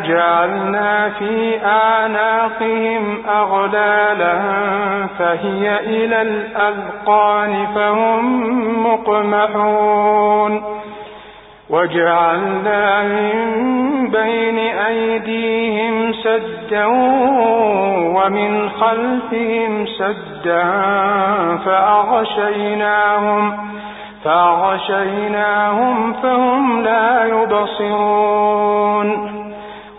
إنا جعلنا في أعناقهم أغلالا فهي إلى الأذقان فهم مقمحون وجعلنا من بين أيديهم سدا ومن خلفهم سدا فأغشيناهم فأغشيناهم فهم لا يبصرون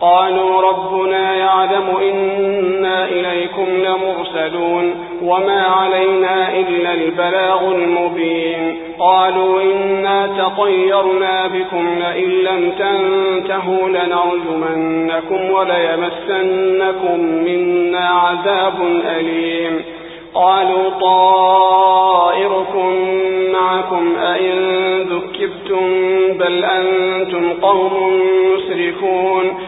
قالوا ربنا يعلم إنا إليكم لمرسلون وما علينا إلا البلاغ المبين. قالوا إنا تطيرنا بكم لئن لم تنتهوا لنرجمنكم وليمسنكم منا عذاب أليم. قالوا طائركم معكم أئن ذكبتم بل أنتم قوم مسرفون.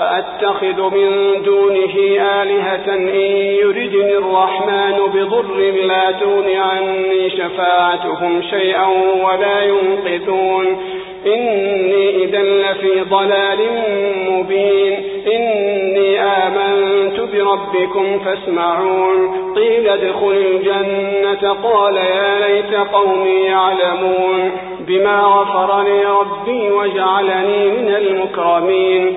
أأتخذ من دونه آلهة إن يردني الرحمن بضر لا تون عني شفاعتهم شيئا ولا ينقذون. إني إذا لفي ضلال مبين. إني آمنت بربكم فاسمعون. قيل ادخل الجنة. قال يا ليت قومي يعلمون. بما غفر لي ربي وجعلني من المكرمين.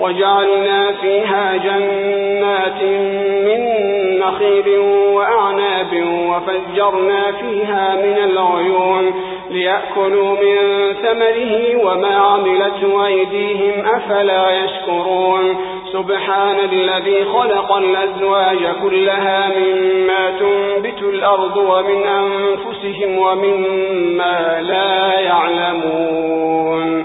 وجعلنا فيها جنات من نخيل وأعناب وفجرنا فيها من العيون ليأكلوا من ثمره وما عملته أيديهم أفلا يشكرون. سبحان الذي خلق الأزواج كلها مما تنبت الأرض ومن أنفسهم ومما لا يعلمون.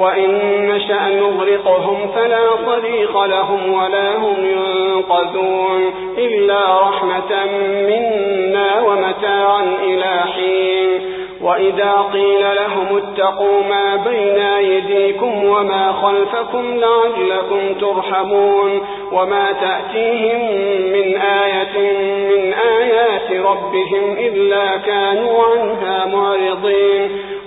وإن نشأ نغرقهم فلا صديق لهم ولا هم ينقذون إلا رحمة منا ومتاعا إلى حين. وإذا قيل لهم اتقوا ما بين أيديكم وما خلفكم لعلكم ترحمون. وما تأتيهم من آية من آيات ربهم إلا كانوا عنها معرضين.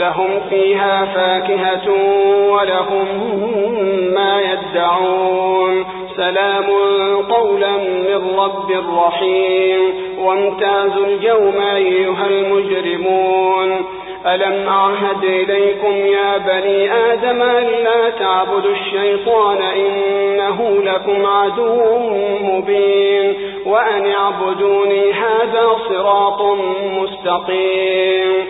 لهم فيها فاكهة ولهم ما يدعون. سلام قولا من رب رحيم. وامتازوا اليوم أيها المجرمون. ألم أعهد إليكم يا بني آدم لا تعبدوا الشيطان إنه لكم عدو مبين. وأن اعبدوني هذا صراط مستقيم.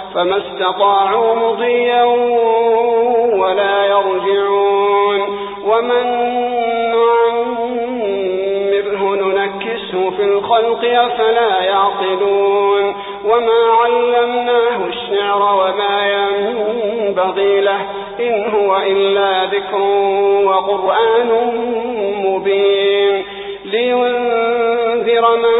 فما استطاعوا مضيا ولا يرجعون. ومن نعمره ننكسه في الخلق أفلا يعقلون. وما علمناه الشعر وما ينبغي له إن هو إلا ذكر وقرآن مبين. لينذر من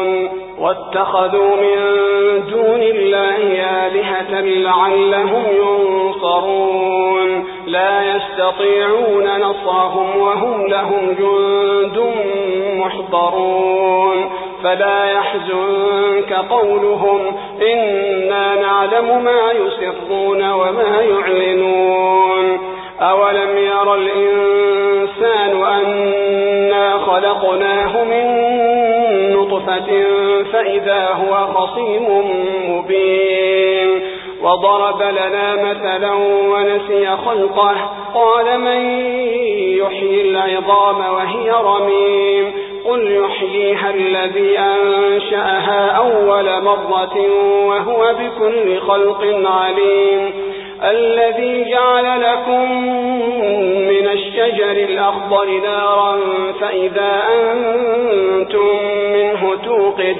واتخذوا من دون الله آلهة لعلهم ينصرون. لا يستطيعون نصرهم وهم لهم جند محضرون. فلا يحزنك قولهم إنا نعلم ما يسرون وما يعلنون. أولم ير الإنسان أنا خلقناه من نطفة فإذا هو خصيم مبين. وضرب لنا مثلا ونسي خلقه. قال من يحيي العظام وهي رميم؟ قل يحييها الذي أنشأها أول مرة وهو بكل خلق عليم. الذي جعل لكم من الشجر الأخضر نارا فإذا أنتم